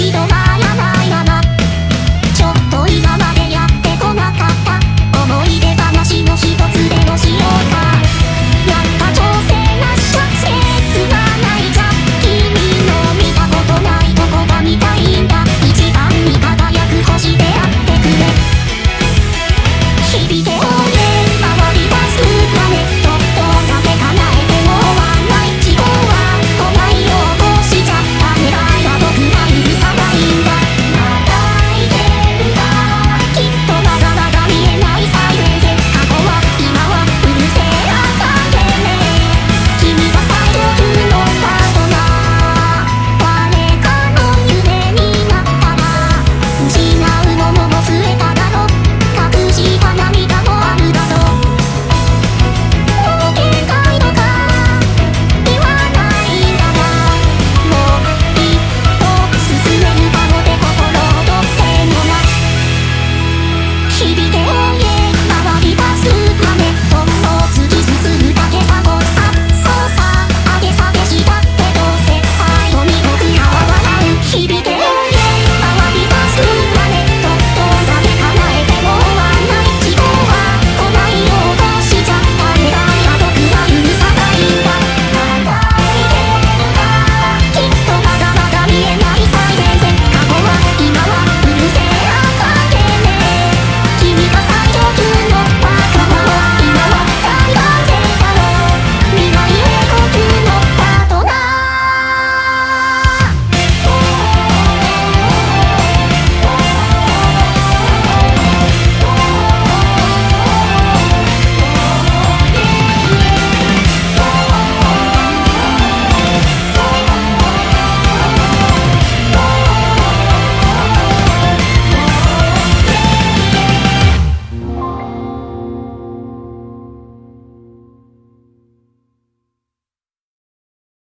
一度